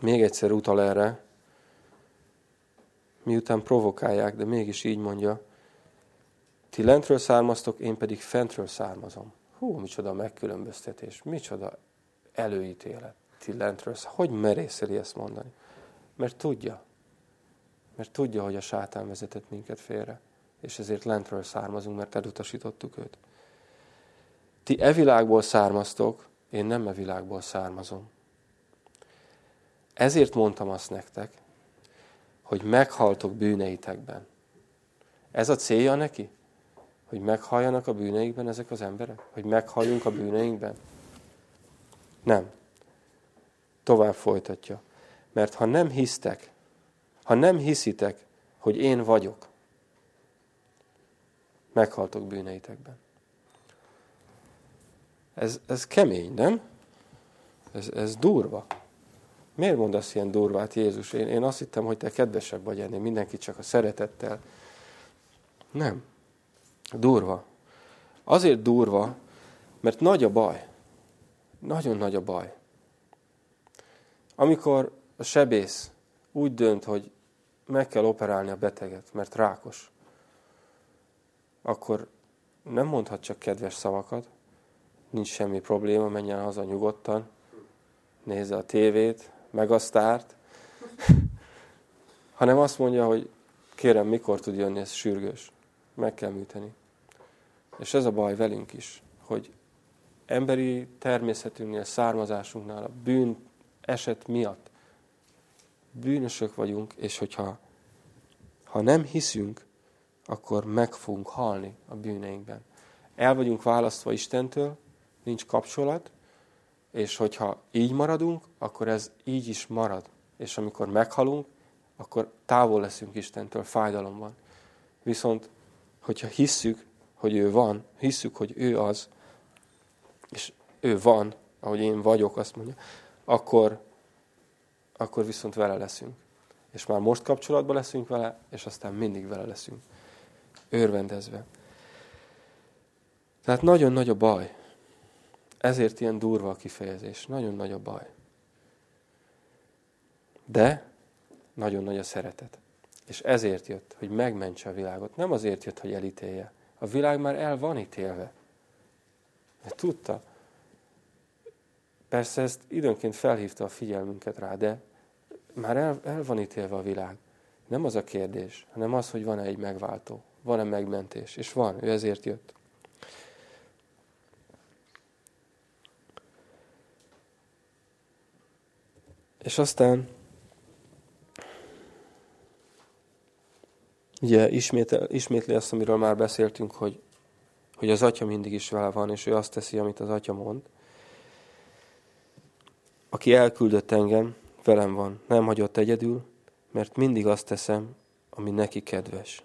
[SPEAKER 1] még egyszer utal erre, miután provokálják, de mégis így mondja, ti lentről származtok, én pedig fentről származom. Hú, micsoda megkülönböztetés, micsoda előítélet. Ti lentről Hogy merészeli ezt mondani? Mert tudja. Mert tudja, hogy a sátán vezetett minket félre. És ezért lentről származunk, mert elutasítottuk őt. Ti e világból származtok, én nem e világból származom. Ezért mondtam azt nektek, hogy meghaltok bűneitekben. Ez a célja neki? Hogy meghalljanak a bűneikben ezek az emberek? Hogy meghalljunk a bűneinkben? Nem. Tovább folytatja. Mert ha nem hisztek, ha nem hiszitek, hogy én vagyok, meghaltok bűneitekben. Ez, ez kemény, nem? Ez, ez durva. Miért mondasz ilyen durvát, Jézus? Én, én azt hittem, hogy te kedvesebb vagy ennél, mindenki csak a szeretettel. Nem. Durva. Azért durva, mert nagy a baj. Nagyon nagy a baj. Amikor a sebész úgy dönt, hogy meg kell operálni a beteget, mert rákos, akkor nem mondhat csak kedves szavakat, nincs semmi probléma, menjen haza nyugodtan, nézze a tévét, meg a sztárt, [laughs] hanem azt mondja, hogy kérem, mikor tud jönni, ez sürgős. Meg kell műteni. És ez a baj velünk is, hogy emberi természetünknél, származásunknál, a bűn eset miatt bűnösök vagyunk, és hogyha ha nem hiszünk, akkor meg fogunk halni a bűneinkben. El vagyunk választva Istentől, nincs kapcsolat, és hogyha így maradunk, akkor ez így is marad. És amikor meghalunk, akkor távol leszünk Istentől, fájdalomban. Viszont, hogyha hisszük, hogy ő van, hisszük, hogy ő az, és ő van, ahogy én vagyok, azt mondja, akkor, akkor viszont vele leszünk. És már most kapcsolatban leszünk vele, és aztán mindig vele leszünk. Örvendezve. Tehát nagyon nagy a baj. Ezért ilyen durva a kifejezés. Nagyon nagy a baj. De nagyon nagy a szeretet. És ezért jött, hogy megmentse a világot. Nem azért jött, hogy elítélje. A világ már el van ítélve. Mert tudta. Persze ezt időnként felhívta a figyelmünket rá, de már el, el van ítélve a világ. Nem az a kérdés, hanem az, hogy van-e egy megváltó. Van-e megmentés. És van, ő ezért jött. És aztán ugye ismétel, ismétli azt, amiről már beszéltünk, hogy, hogy az atya mindig is vele van, és ő azt teszi, amit az atya mond. Aki elküldött engem, velem van, nem hagyott egyedül, mert mindig azt teszem, ami neki kedves.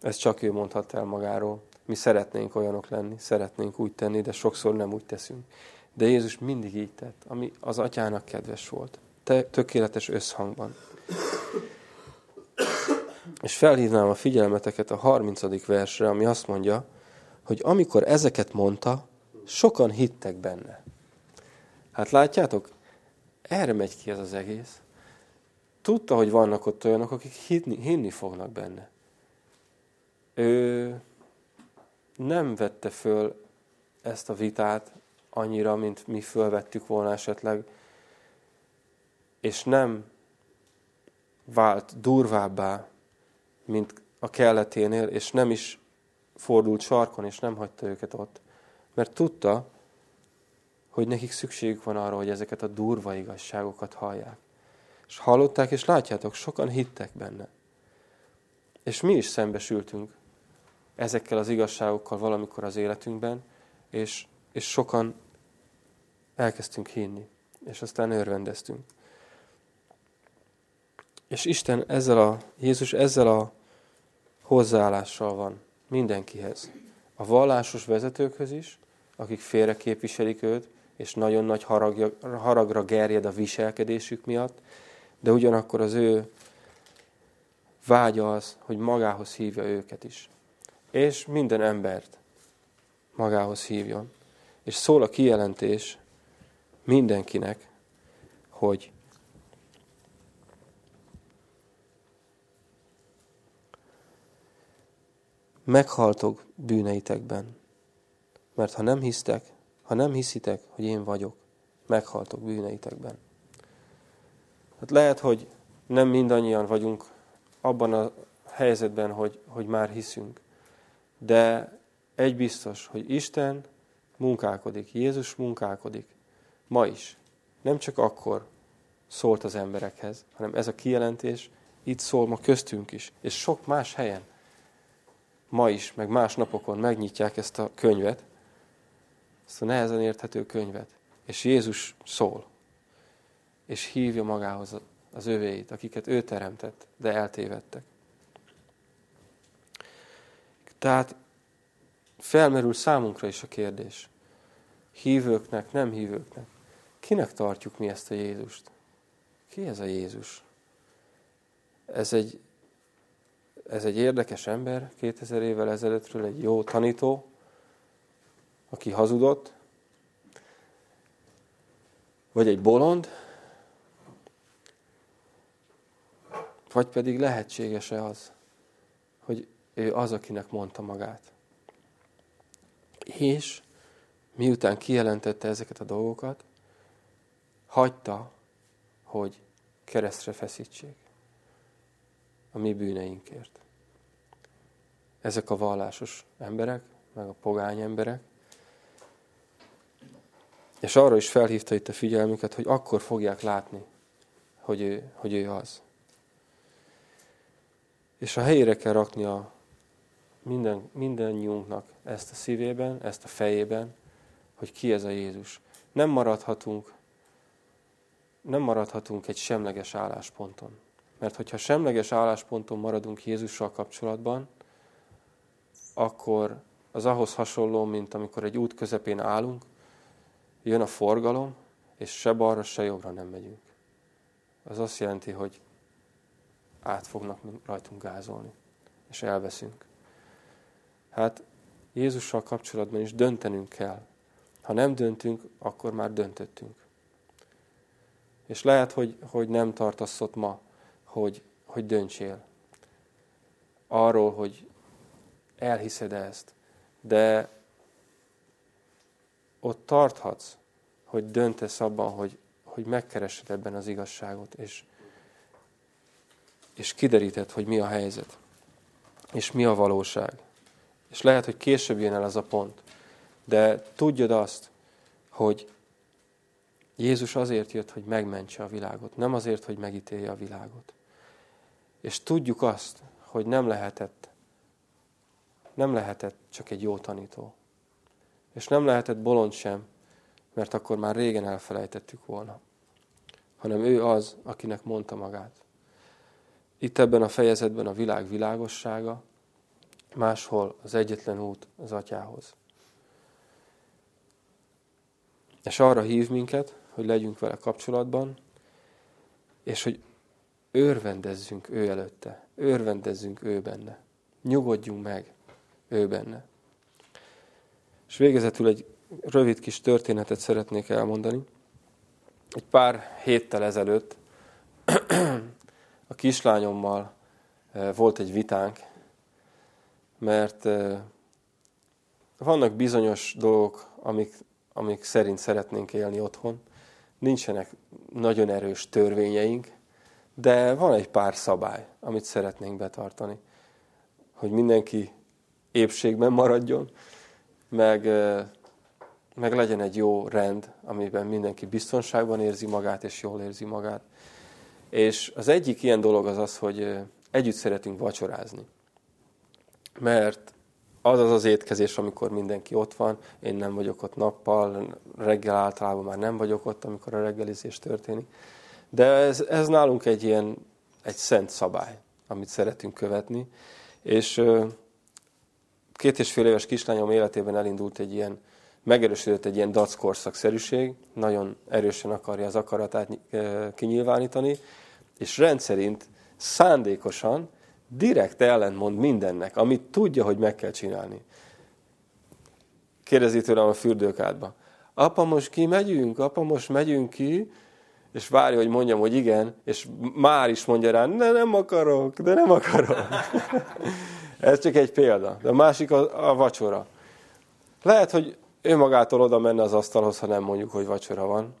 [SPEAKER 1] Ez csak ő mondhat el magáról. Mi szeretnénk olyanok lenni, szeretnénk úgy tenni, de sokszor nem úgy teszünk. De Jézus mindig így tett, ami az atyának kedves volt. Te, tökéletes összhangban. És felhívnám a figyelmeteket a 30. versre, ami azt mondja, hogy amikor ezeket mondta, sokan hittek benne. Hát látjátok, erre megy ki ez az egész. Tudta, hogy vannak ott olyanok, akik hinni, hinni fognak benne. Ő nem vette föl ezt a vitát annyira, mint mi fölvettük volna esetleg, és nem vált durvábbá, mint a kelleténél, és nem is fordult sarkon, és nem hagyta őket ott. Mert tudta, hogy nekik szükségük van arra, hogy ezeket a durva igazságokat hallják. És hallották, és látjátok, sokan hittek benne. És mi is szembesültünk ezekkel az igazságokkal valamikor az életünkben, és és sokan elkezdtünk hinni, és aztán örvendeztünk. És Isten ezzel a, Jézus ezzel a hozzáállással van mindenkihez. A vallásos vezetőkhöz is, akik félre képviselik őt, és nagyon nagy haragja, haragra gerjed a viselkedésük miatt, de ugyanakkor az ő vágya az, hogy magához hívja őket is. És minden embert magához hívjon és szól a kijelentés mindenkinek, hogy meghaltok bűneitekben. Mert ha nem hisztek, ha nem hiszitek, hogy én vagyok, meghaltok bűneitekben. Hát lehet, hogy nem mindannyian vagyunk abban a helyzetben, hogy, hogy már hiszünk. De egy biztos, hogy Isten munkálkodik, Jézus munkálkodik. Ma is. Nem csak akkor szólt az emberekhez, hanem ez a kijelentés itt szól ma köztünk is, és sok más helyen. Ma is, meg más napokon megnyitják ezt a könyvet, ezt a nehezen érthető könyvet, és Jézus szól, és hívja magához az övéit, akiket ő teremtett, de eltévedtek. Tehát felmerül számunkra is a kérdés. Hívőknek, nem hívőknek. Kinek tartjuk mi ezt a Jézust? Ki ez a Jézus? Ez egy, ez egy érdekes ember, 2000 évvel ezelőttről egy jó tanító, aki hazudott, vagy egy bolond, vagy pedig lehetséges-e az, hogy ő az, akinek mondta magát. És miután kijelentette ezeket a dolgokat, hagyta, hogy keresztre feszítsék a mi bűneinkért. Ezek a vallásos emberek, meg a pogány emberek, és arra is felhívta itt a figyelmüket, hogy akkor fogják látni, hogy ő, hogy ő az. És a helyére kell rakni a minden, mindannyiunknak ezt a szívében, ezt a fejében, hogy ki ez a Jézus. Nem maradhatunk, nem maradhatunk egy semleges állásponton. Mert hogyha semleges állásponton maradunk Jézussal kapcsolatban, akkor az ahhoz hasonló, mint amikor egy út közepén állunk, jön a forgalom, és se balra, se jobbra nem megyünk. Az azt jelenti, hogy át fognak rajtunk gázolni, és elveszünk. Hát Jézussal kapcsolatban is döntenünk kell. Ha nem döntünk, akkor már döntöttünk. És lehet, hogy, hogy nem tartasz ott ma, hogy, hogy döntsél. Arról, hogy elhiszed ezt. De ott tarthatsz, hogy döntesz abban, hogy, hogy megkeresed ebben az igazságot, és, és kideríted, hogy mi a helyzet, és mi a valóság. És lehet, hogy később jön el az a pont, de tudjad azt, hogy Jézus azért jött, hogy megmentse a világot, nem azért, hogy megítélje a világot. És tudjuk azt, hogy nem lehetett, nem lehetett csak egy jó tanító. És nem lehetett bolond sem, mert akkor már régen elfelejtettük volna. Hanem ő az, akinek mondta magát. Itt ebben a fejezetben a világ világossága, máshol az egyetlen út az atyához. És arra hív minket, hogy legyünk vele kapcsolatban, és hogy örvendezzünk ő előtte, örvendezzünk ő benne, nyugodjunk meg ő benne. És végezetül egy rövid kis történetet szeretnék elmondani. Egy pár héttel ezelőtt [clears throat] a kislányommal eh, volt egy vitánk, mert eh, vannak bizonyos dolgok, amik, amik szerint szeretnénk élni otthon. Nincsenek nagyon erős törvényeink, de van egy pár szabály, amit szeretnénk betartani. Hogy mindenki épségben maradjon, meg meg legyen egy jó rend, amiben mindenki biztonságban érzi magát, és jól érzi magát. És az egyik ilyen dolog az az, hogy együtt szeretünk vacsorázni. Mert az az az étkezés, amikor mindenki ott van, én nem vagyok ott nappal, reggel általában már nem vagyok ott, amikor a reggelizés történik. De ez, ez nálunk egy ilyen, egy szent szabály, amit szeretünk követni. És két és fél éves kislányom életében elindult egy ilyen megerősödött egy ilyen dac korszakszerűség, nagyon erősen akarja az akaratát kinyilvánítani, és rendszerint szándékosan direkt ellentmond mindennek, amit tudja, hogy meg kell csinálni. Kérdezi tőlem a fürdőkádba. apa, most kimegyünk, apa, most megyünk ki, és várja, hogy mondjam, hogy igen, és már is mondja rá, de nem akarok, de nem akarok. [laughs] Ez csak egy példa. De a másik a, a vacsora. Lehet, hogy ő magától oda menne az asztalhoz, ha nem mondjuk, hogy vacsora van.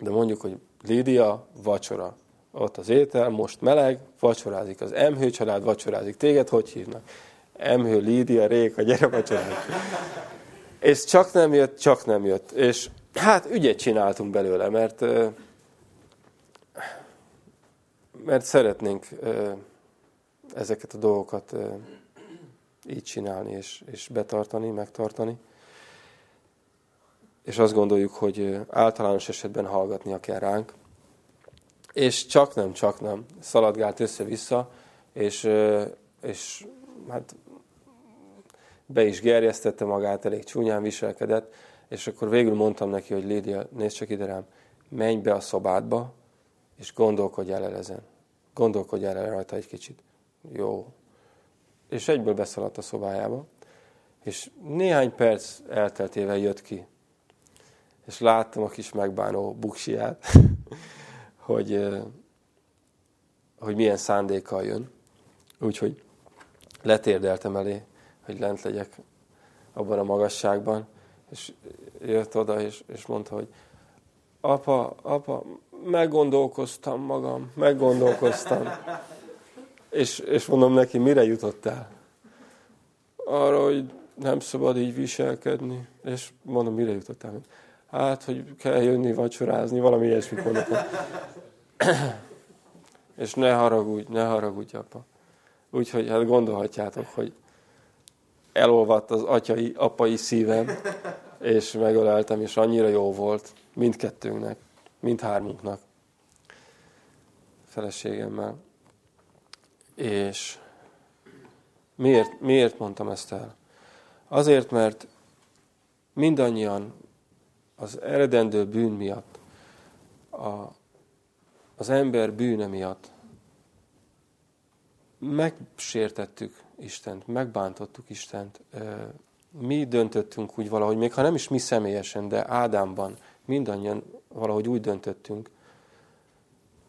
[SPEAKER 1] De mondjuk, hogy Lídia, vacsora. Ott az étel, most meleg, vacsorázik. Az Emhő család vacsorázik. Téged hogy hívnak? Emhő, Lídia, Réka, gyere vacsorázni. És csak nem jött, csak nem jött. És hát ügyet csináltunk belőle, mert mert szeretnénk ezeket a dolgokat így csinálni, és, és betartani, megtartani. És azt gondoljuk, hogy általános esetben hallgatnia kell ránk. És csak nem, csak nem. Szaladgált össze-vissza, és, és hát be is gerjesztette magát, elég csúnyán viselkedett, és akkor végül mondtam neki, hogy Lídia, nézd csak ide rám, menj be a szobádba, és gondolkodj el ezen. Gondolkodj el rajta egy kicsit. Jó. És egyből beszaladt a szobájába. És néhány perc elteltével jött ki. És láttam a kis megbánó buksiát, [laughs] hogy, hogy milyen szándékkal jön. Úgyhogy letérdeltem elé, hogy lent legyek abban a magasságban, és jött oda, és, és mondta, hogy apa, apa, meggondolkoztam magam, meggondolkoztam. És, és mondom neki, mire jutottál? Arra, hogy nem szabad így viselkedni. És mondom, mire jutottál? Hát, hogy kell jönni vacsorázni, valami ilyesmit mondok. [clears throat] és ne haragudj, ne haragudj, apa. Úgyhogy hát gondolhatjátok, hogy elolvadt az atyai, apai szívem, és megöleltem, és annyira jó volt mindkettőnknek mindhármunknak, feleségemmel. És miért, miért mondtam ezt el? Azért, mert mindannyian az eredendő bűn miatt, a, az ember bűne miatt megsértettük Istent, megbántottuk Istent. Mi döntöttünk úgy valahogy, még ha nem is mi személyesen, de Ádámban mindannyian valahogy úgy döntöttünk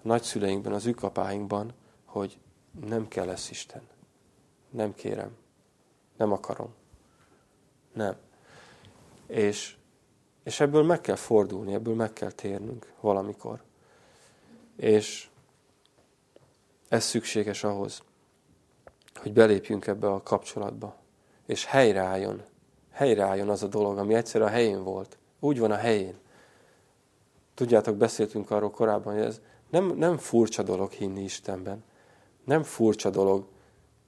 [SPEAKER 1] a nagyszüleinkben, az ükapáinkban, hogy nem kell lesz Isten. Nem kérem. Nem akarom. Nem. És, és ebből meg kell fordulni, ebből meg kell térnünk valamikor. És ez szükséges ahhoz, hogy belépjünk ebbe a kapcsolatba. És helyreálljon. Helyreálljon az a dolog, ami egyszer a helyén volt. Úgy van a helyén. Tudjátok, beszéltünk arról korábban, hogy ez nem, nem furcsa dolog hinni Istenben. Nem furcsa dolog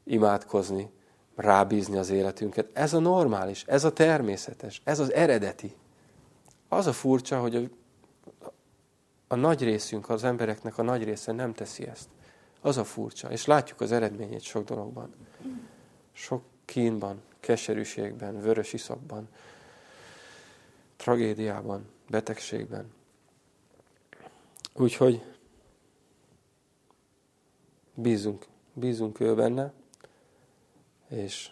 [SPEAKER 1] imádkozni, rábízni az életünket. Ez a normális, ez a természetes, ez az eredeti. Az a furcsa, hogy a, a nagy részünk, az embereknek a nagy része nem teszi ezt. Az a furcsa. És látjuk az eredményét sok dologban. Sok kínban, keserűségben, vörös iszakban, tragédiában, betegségben. Úgyhogy bízunk, bízunk ő benne, és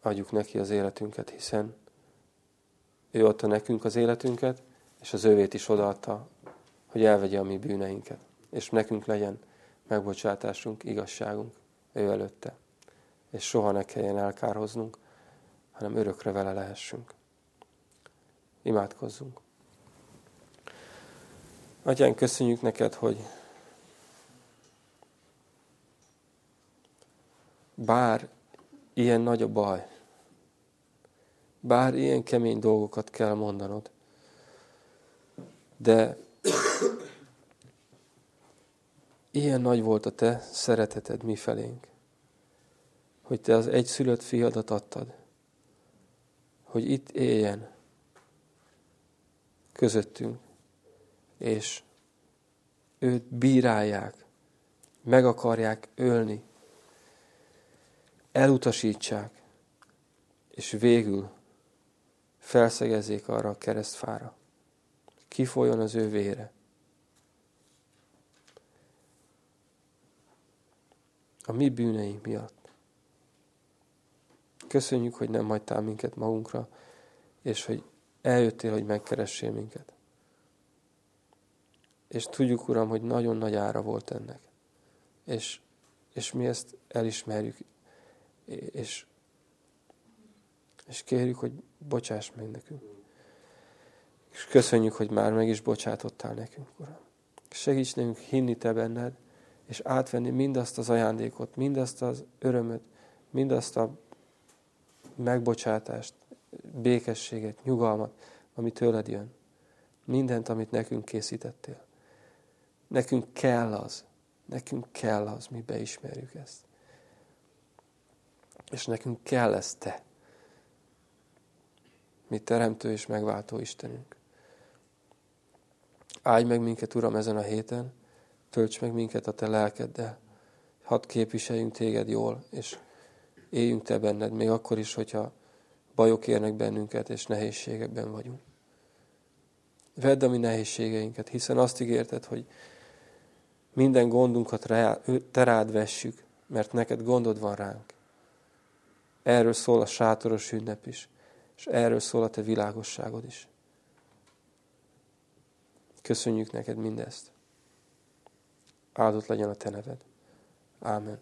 [SPEAKER 1] adjuk neki az életünket, hiszen ő adta nekünk az életünket, és az ővét is odaadta, hogy elvegye a mi bűneinket, és nekünk legyen megbocsátásunk, igazságunk ő előtte, és soha ne kelljen elkárhoznunk, hanem örökre vele lehessünk. Imádkozzunk! Atyán, köszönjük neked, hogy bár ilyen nagy a baj, bár ilyen kemény dolgokat kell mondanod, de ilyen nagy volt a te szereteted mi felénk, hogy te az egyszülött fiadat adtad, hogy itt éljen közöttünk, és őt bírálják, meg akarják ölni, elutasítsák, és végül felszegezzék arra a keresztfára. Kifoljon az ő vére. A mi bűneink miatt. Köszönjük, hogy nem hagytál minket magunkra, és hogy eljöttél, hogy megkeressél minket. És tudjuk, Uram, hogy nagyon nagy ára volt ennek. És, és mi ezt elismerjük, és, és kérjük, hogy bocsáss meg nekünk. És köszönjük, hogy már meg is bocsátottál nekünk, Uram. Segíts nekünk hinni Te benned, és átvenni mindazt az ajándékot, mindazt az örömöt, mindazt a megbocsátást, békességet, nyugalmat, ami tőled jön. Mindent, amit nekünk készítettél. Nekünk kell az. Nekünk kell az, mi beismerjük ezt. És nekünk kell ez te. Mi teremtő és megváltó Istenünk. Áldj meg minket, Uram, ezen a héten, tölts meg minket a Te lelkeddel, hadd képviseljünk Téged jól, és éljünk Te benned, még akkor is, hogyha bajok érnek bennünket, és nehézségekben vagyunk. Vedd a mi nehézségeinket, hiszen azt ígérted, hogy minden gondunkat Te rád vessük, mert neked gondod van ránk. Erről szól a sátoros ünnep is, és erről szól a Te világosságod is. Köszönjük neked mindezt. Áldott legyen a Te neved. Ámen.